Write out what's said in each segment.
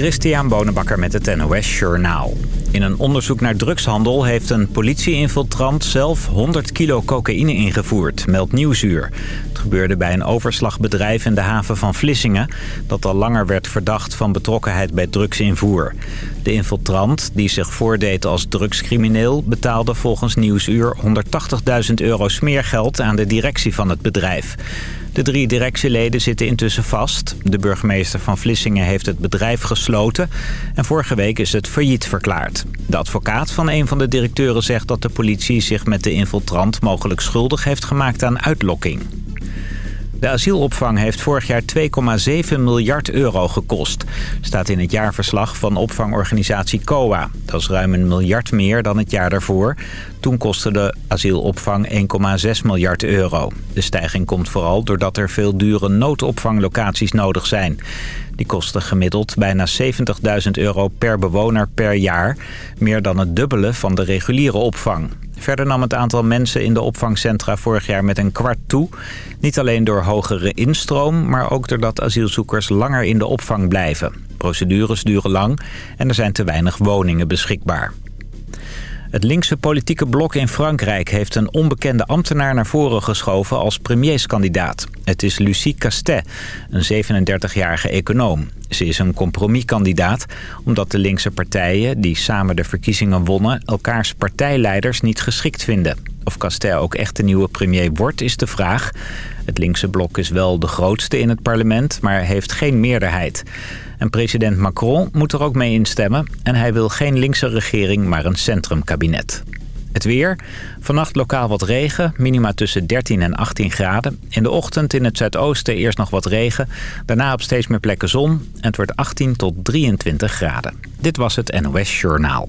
Christian Bonenbakker met het NOS Journaal. In een onderzoek naar drugshandel heeft een politieinfiltrant zelf 100 kilo cocaïne ingevoerd, meldt Nieuwsuur. Het gebeurde bij een overslagbedrijf in de haven van Vlissingen... dat al langer werd verdacht van betrokkenheid bij drugsinvoer. De infiltrant, die zich voordeed als drugscrimineel... betaalde volgens Nieuwsuur 180.000 euro smeergeld aan de directie van het bedrijf. De drie directieleden zitten intussen vast. De burgemeester van Vlissingen heeft het bedrijf gesloten... en vorige week is het failliet verklaard. De advocaat van een van de directeuren zegt dat de politie zich met de infiltrant... mogelijk schuldig heeft gemaakt aan uitlokking. De asielopvang heeft vorig jaar 2,7 miljard euro gekost. Staat in het jaarverslag van opvangorganisatie COA. Dat is ruim een miljard meer dan het jaar daarvoor. Toen kostte de asielopvang 1,6 miljard euro. De stijging komt vooral doordat er veel dure noodopvanglocaties nodig zijn. Die kosten gemiddeld bijna 70.000 euro per bewoner per jaar. Meer dan het dubbele van de reguliere opvang. Verder nam het aantal mensen in de opvangcentra vorig jaar met een kwart toe. Niet alleen door hogere instroom, maar ook doordat asielzoekers langer in de opvang blijven. Procedures duren lang en er zijn te weinig woningen beschikbaar. Het linkse politieke blok in Frankrijk heeft een onbekende ambtenaar naar voren geschoven als premierskandidaat. Het is Lucie Castet, een 37-jarige econoom. Ze is een compromiskandidaat omdat de linkse partijen die samen de verkiezingen wonnen elkaars partijleiders niet geschikt vinden. Of Castet ook echt de nieuwe premier wordt is de vraag. Het linkse blok is wel de grootste in het parlement, maar heeft geen meerderheid. En president Macron moet er ook mee instemmen. En hij wil geen linkse regering, maar een centrumkabinet. Het weer. Vannacht lokaal wat regen. Minima tussen 13 en 18 graden. In de ochtend in het zuidoosten eerst nog wat regen. Daarna op steeds meer plekken zon. En het wordt 18 tot 23 graden. Dit was het NOS Journaal.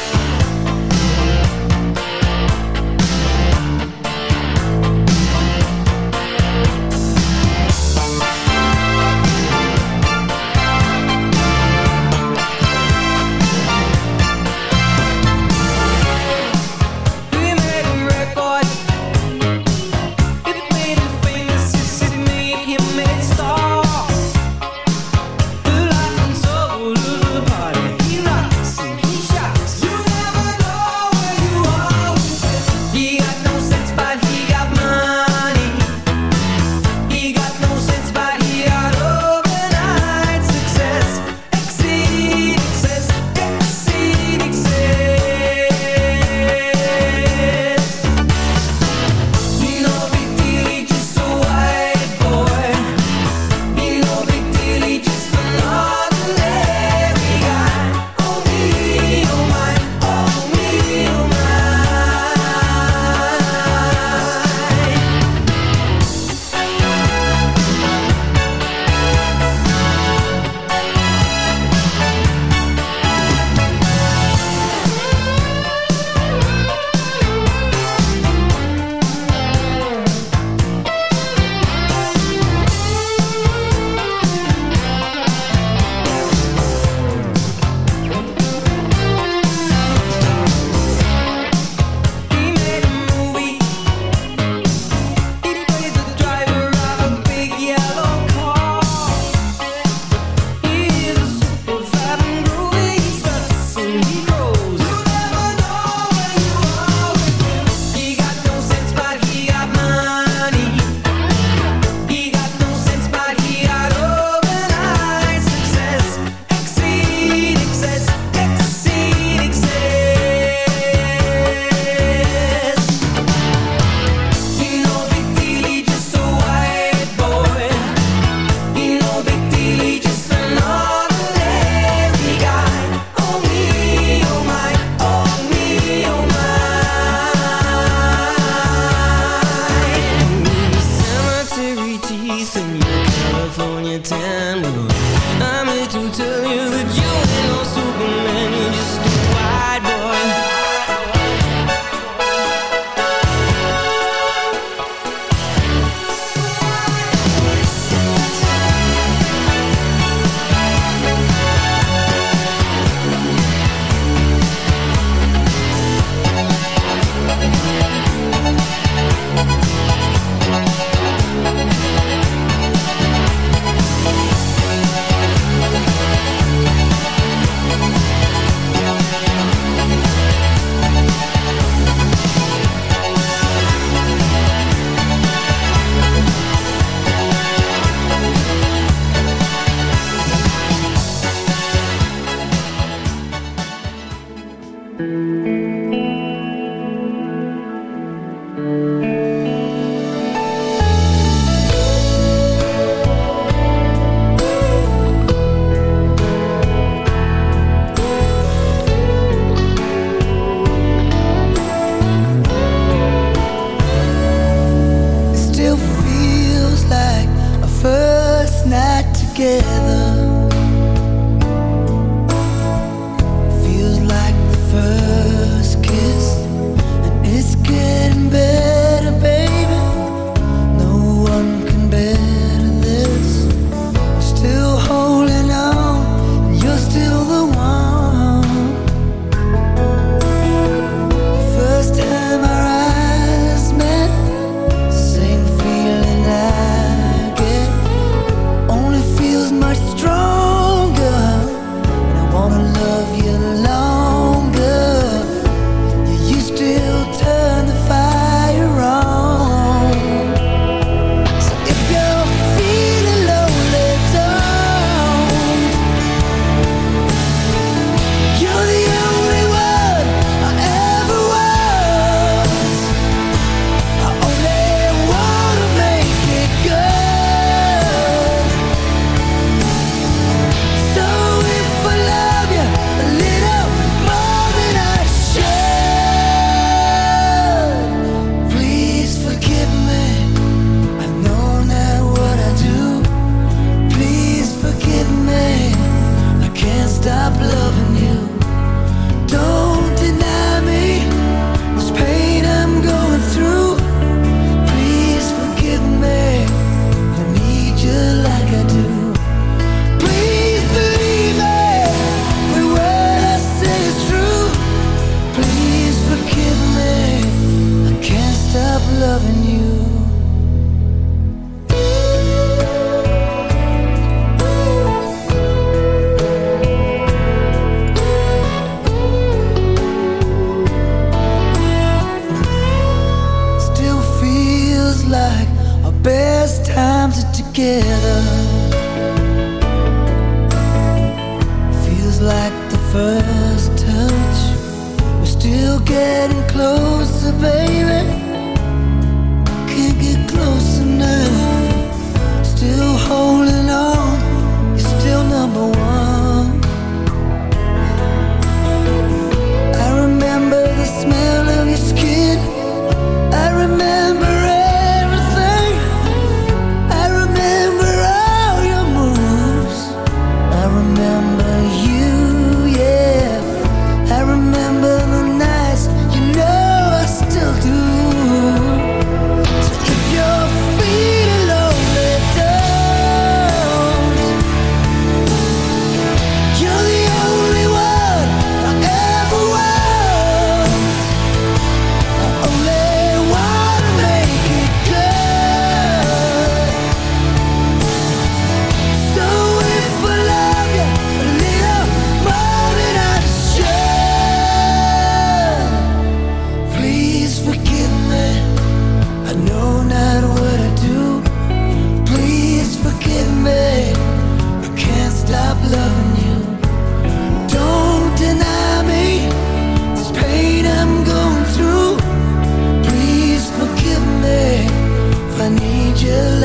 still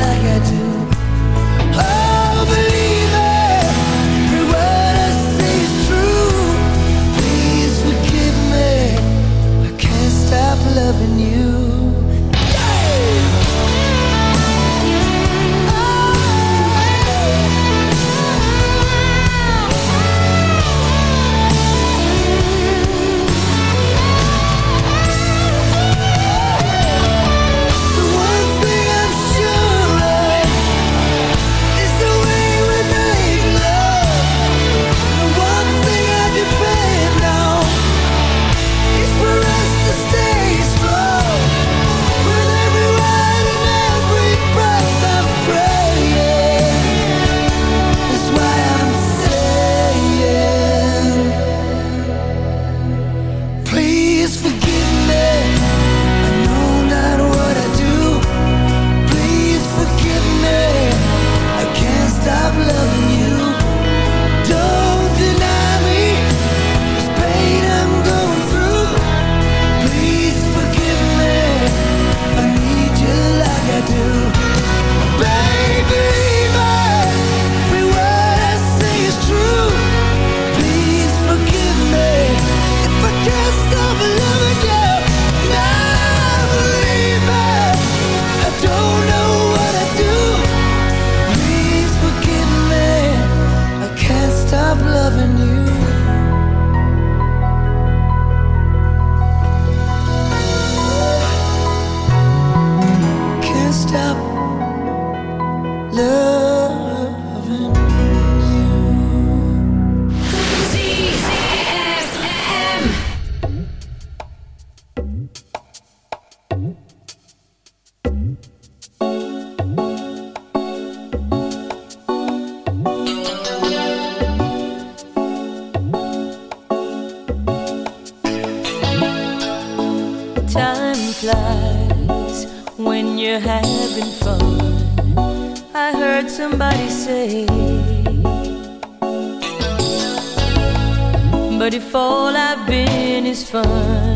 fun.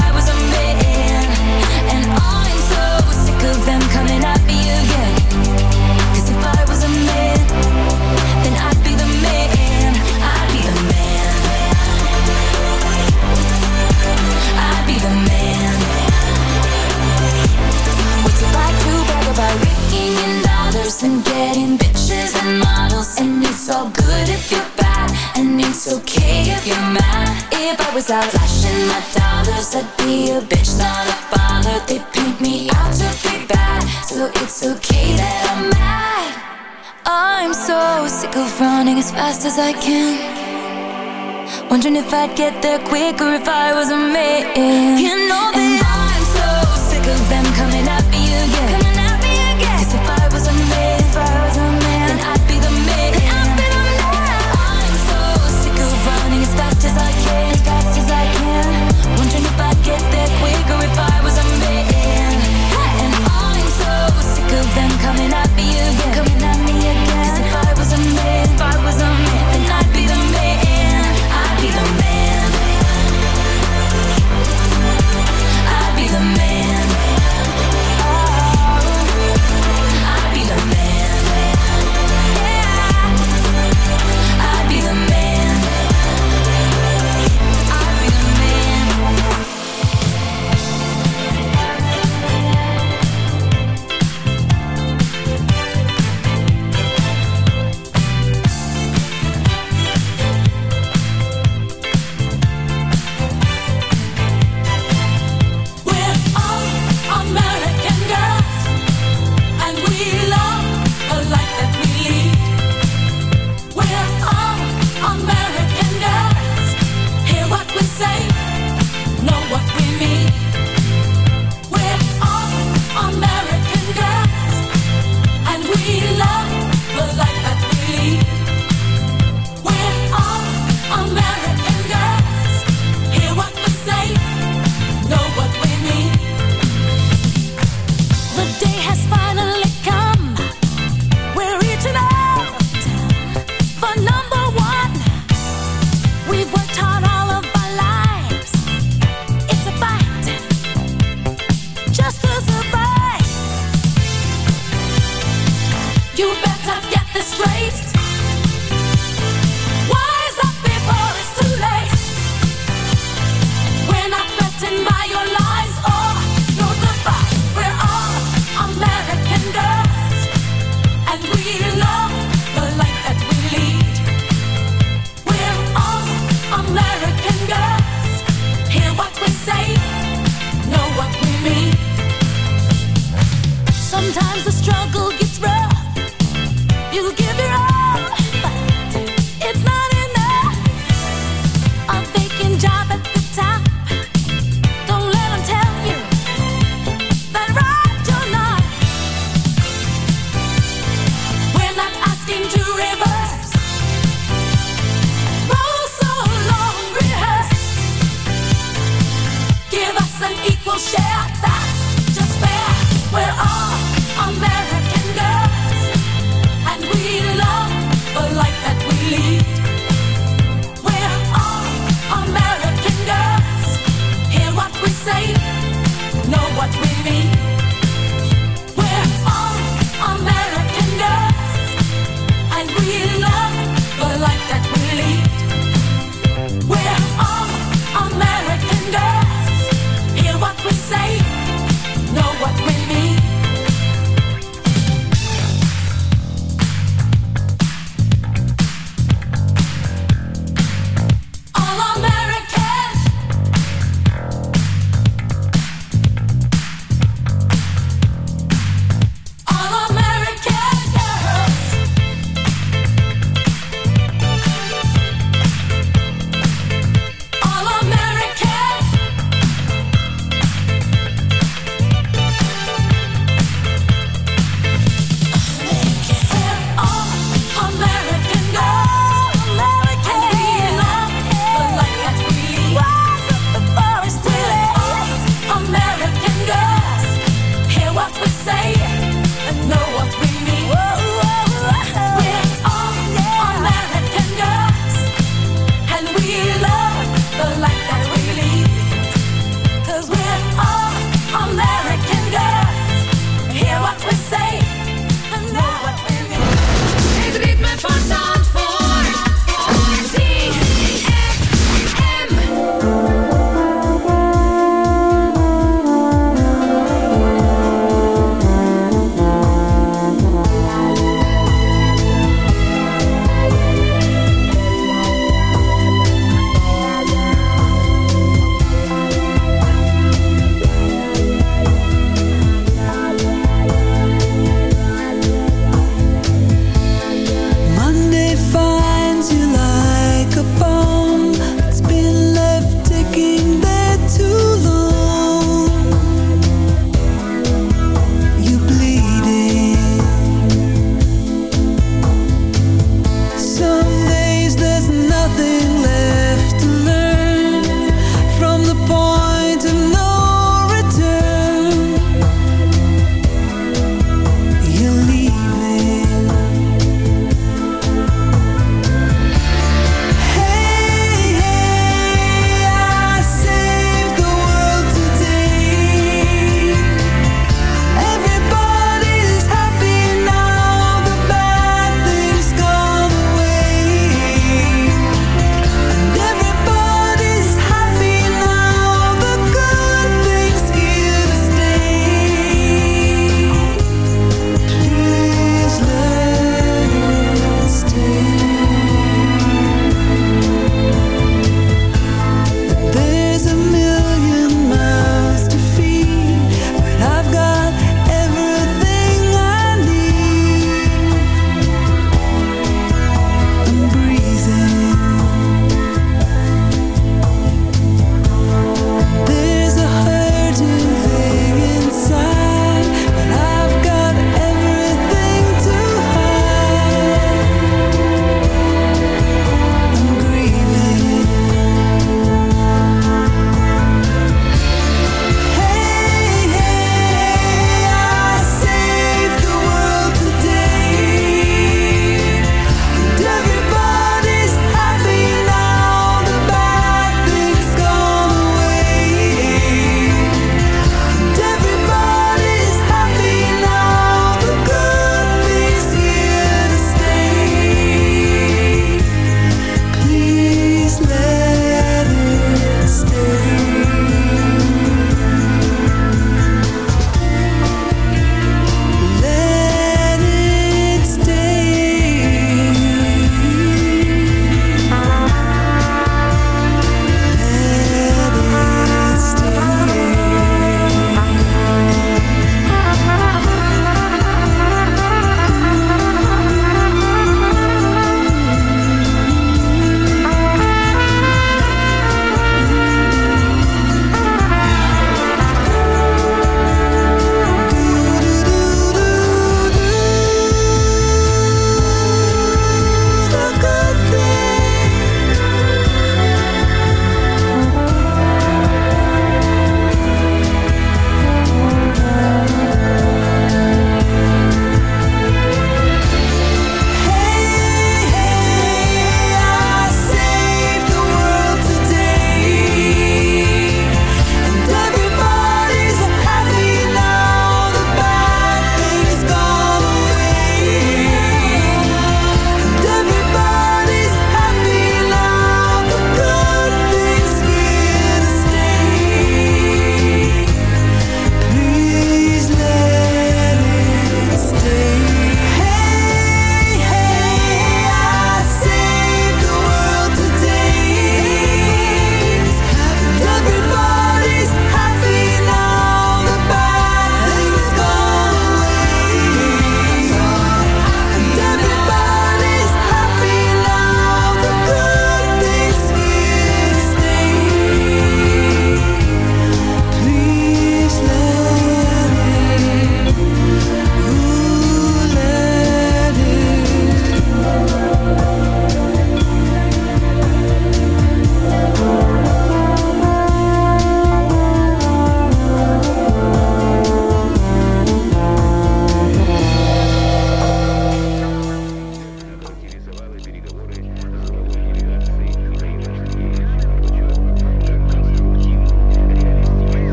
of them coming if I was a man, then I'd be the man. I'd be the man. I'd be the man. It like to brag about dollars and getting bitches and models? And it's all good if you're bad, and it's okay if you're mad. If I was out flashing my dollars, I'd be a bitch, not a baller. They paint me out to be bad, so it's okay that I'm mad. I'm so sick of running as fast as I can. Wondering if I'd get there quicker if I was a man. You know that and I'm so sick of them coming at me again. Coming at me again. 'Cause if I was a man,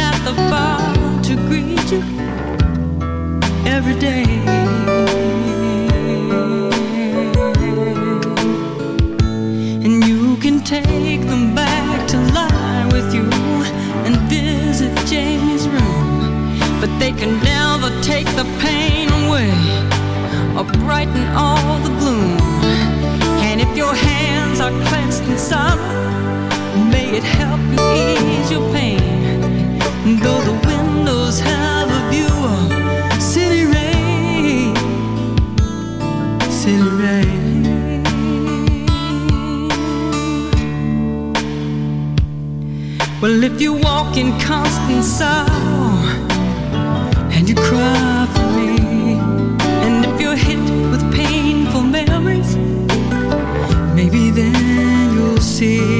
at the bar to greet you every day. And you can take them back to lie with you and visit Jamie's room. But they can never take the pain away or brighten all the gloom. And if your hands are clenched in sorrow, may it help you ease your pain. Though the windows have a view of city rain, city rain. Well, if you walk in constant sorrow and you cry for me, and if you're hit with painful memories, maybe then you'll see